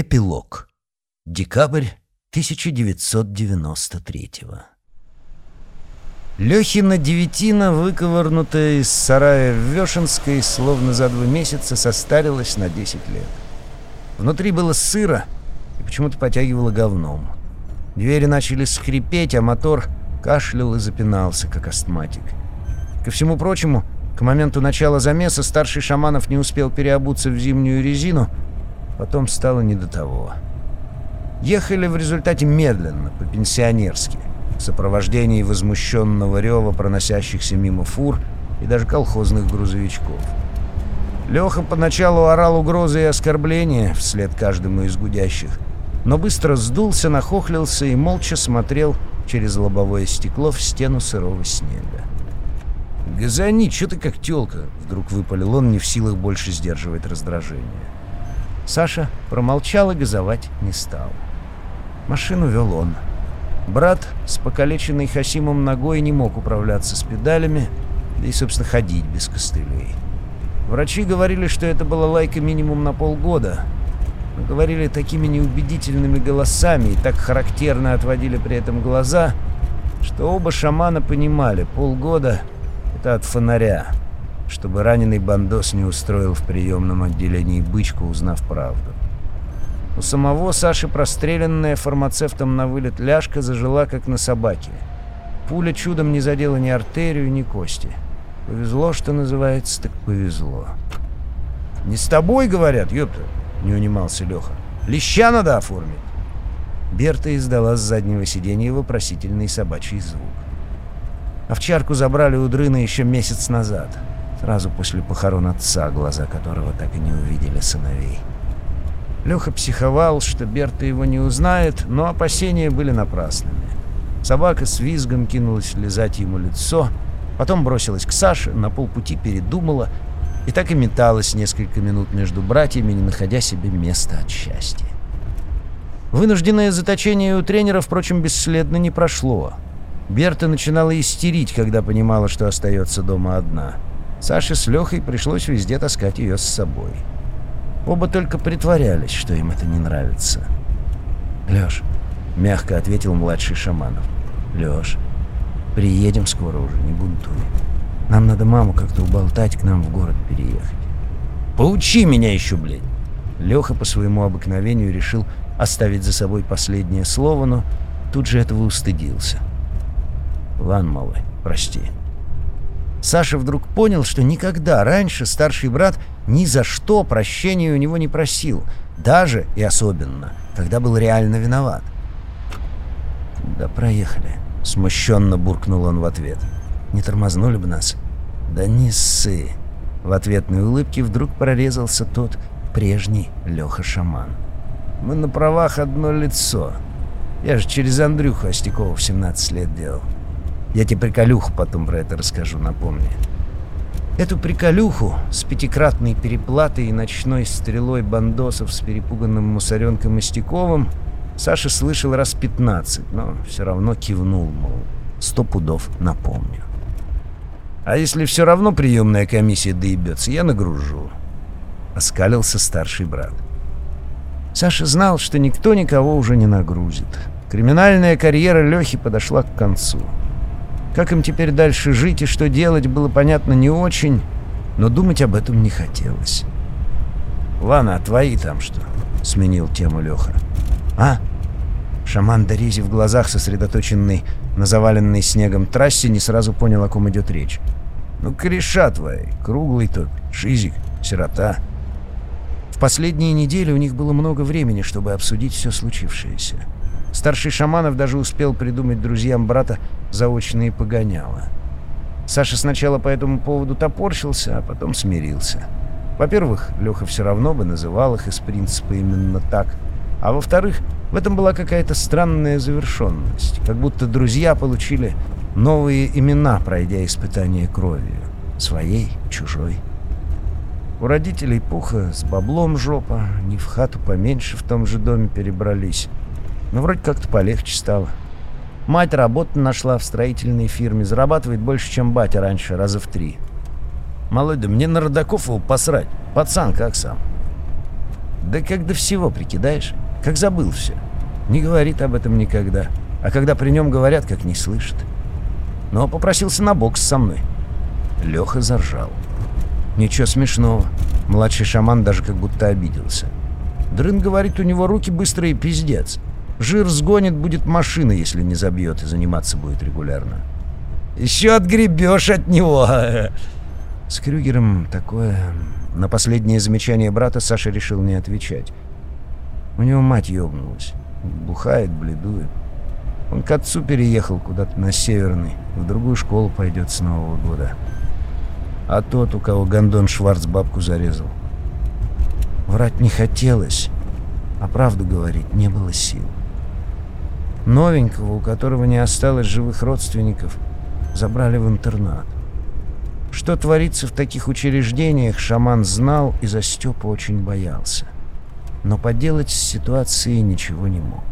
Эпилог. Декабрь 1993 Лехина девятина, выковырнутая из сарая в Вешенской, словно за два месяца состарилась на 10 лет. Внутри было сыро и почему-то потягивало говном. Двери начали скрипеть, а мотор кашлял и запинался, как астматик. Ко всему прочему, к моменту начала замеса старший Шаманов не успел переобуться в зимнюю резину, потом стало не до того. Ехали в результате медленно, по-пенсионерски в сопровождении возмущенного рева проносящихся мимо фур и даже колхозных грузовичков. Леха поначалу орал угрозы и оскорбления вслед каждому из гудящих, но быстро сдулся, нахохлился и молча смотрел через лобовое стекло в стену сырого снега. «Газани, что ты как тёлка?» — вдруг выпалил он, не в силах больше сдерживать раздражение. Саша промолчал и газовать не стал. Машину вел он. Брат с покалеченной Хасимом ногой не мог управляться с педалями, да и, собственно, ходить без костылей. Врачи говорили, что это была лайка минимум на полгода, но говорили такими неубедительными голосами и так характерно отводили при этом глаза, что оба шамана понимали, полгода — это от фонаря, чтобы раненый бандос не устроил в приемном отделении бычку, узнав правду. У самого Саши простреленная фармацевтом на вылет ляжка зажила, как на собаке. Пуля чудом не задела ни артерию, ни кости. Повезло, что называется, так повезло. «Не с тобой, — говорят, ёпта!» — не унимался Леха. «Леща надо оформить!» Берта издала с заднего сиденья вопросительный собачий звук. Овчарку забрали у дрына еще месяц назад, сразу после похорон отца, глаза которого так и не увидели сыновей. Леха психовал, что Берта его не узнает, но опасения были напрасными. Собака с визгом кинулась лизать ему лицо, потом бросилась к Саше, на полпути передумала и так и металась несколько минут между братьями, не находя себе места от счастья. Вынужденное заточение у тренера, впрочем, бесследно не прошло. Берта начинала истерить, когда понимала, что остается дома одна. Саше с Лехой пришлось везде таскать ее с собой. Оба только притворялись, что им это не нравится. «Лёш», — мягко ответил младший Шаманов. «Лёш, приедем скоро уже, не бунтуй. Нам надо маму как-то уболтать, к нам в город переехать». «Поучи меня еще, блядь!» Леха по своему обыкновению решил оставить за собой последнее слово, но тут же этого устыдился. «Ладно, малый, прости». Саша вдруг понял, что никогда раньше старший брат ни за что прощения у него не просил, даже и особенно, когда был реально виноват. «Да проехали», — смущенно буркнул он в ответ. «Не тормознули бы нас?» «Да не ссы!» В ответной улыбке вдруг прорезался тот прежний Леха-шаман. «Мы на правах одно лицо. Я же через Андрюху Остякова в 17 лет делал. Я тебе приколюху потом про это расскажу, напомни». Эту приколюху с пятикратной переплатой и ночной стрелой бандосов с перепуганным мусоренком Истяковым Саша слышал раз пятнадцать, но все равно кивнул, мол, сто пудов напомню. «А если все равно приемная комиссия доебется, я нагружу», — оскалился старший брат. Саша знал, что никто никого уже не нагрузит. Криминальная карьера Лехи подошла к концу. Как им теперь дальше жить и что делать, было понятно не очень, но думать об этом не хотелось. «Ладно, а твои там что?» — сменил тему Леха. «А?» Шаман Дорези в глазах, сосредоточенный на заваленной снегом трассе, не сразу понял, о ком идет речь. «Ну, кореша твои, круглый тот, шизик, сирота». В последние недели у них было много времени, чтобы обсудить все случившееся. Старший Шаманов даже успел придумать друзьям брата заочные погоняло. Саша сначала по этому поводу топорщился, а потом смирился. Во-первых, Леха все равно бы называл их из принципа именно так. А во-вторых, в этом была какая-то странная завершенность. Как будто друзья получили новые имена, пройдя испытание кровью. Своей, чужой. У родителей Пуха с баблом жопа, не в хату поменьше в том же доме перебрались. Но вроде как-то полегче стало. Мать работу нашла в строительной фирме, зарабатывает больше, чем батя раньше, раза в три. Малой, да мне на Родаков его посрать. Пацан как сам. Да как до всего прикидаешь? Как забыл все. Не говорит об этом никогда. А когда при нем говорят, как не слышит. Но попросился на бокс со мной. Леха заржал. Ничего смешного. Младший шаман даже как будто обиделся. Дрын говорит, у него руки быстрые пиздец. Жир сгонит, будет машина, если не забьет и заниматься будет регулярно. Еще отгребешь от него. С Крюгером такое... На последнее замечание брата Саша решил не отвечать. У него мать ёбнулась. Бухает, бледует. Он к отцу переехал куда-то на Северный. В другую школу пойдет с Нового года. А тот, у кого Гондон Шварц бабку зарезал. Врать не хотелось, а правду говорить не было сил. Новенького, у которого не осталось живых родственников, забрали в интернат. Что творится в таких учреждениях, шаман знал и за Степа очень боялся. Но поделать с ситуацией ничего не мог.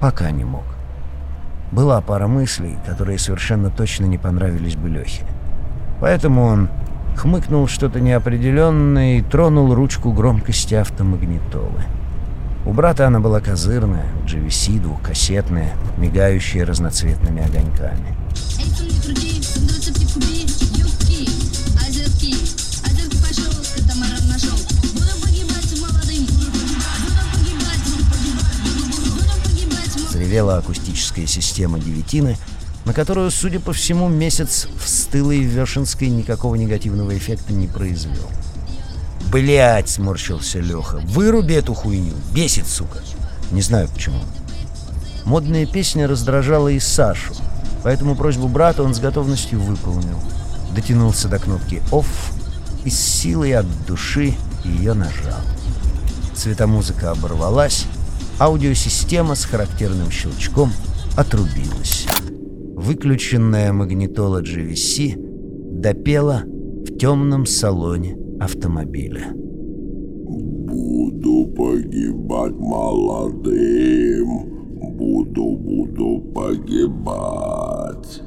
Пока не мог. Была пара мыслей, которые совершенно точно не понравились бы Лехе. Поэтому он хмыкнул что-то неопределенное и тронул ручку громкости автомагнитолы. У брата она была козырная, GVC двухкассетная, мигающая разноцветными огоньками. Заревела акустическая система девятины, на которую, судя по всему, месяц в стылой Вершинской никакого негативного эффекта не произвел. Блять, сморщился Леха. Выруби эту хуйню. Бесит, сука. Не знаю почему. Модная песня раздражала и Сашу, поэтому просьбу брата он с готовностью выполнил. Дотянулся до кнопки «Off» и с силой от души ее нажал. Цветомузыка оборвалась, аудиосистема с характерным щелчком отрубилась. Выключенная магнитола GVC допела в темном салоне автомобиля. Буду погибать молодым, буду, буду погибать.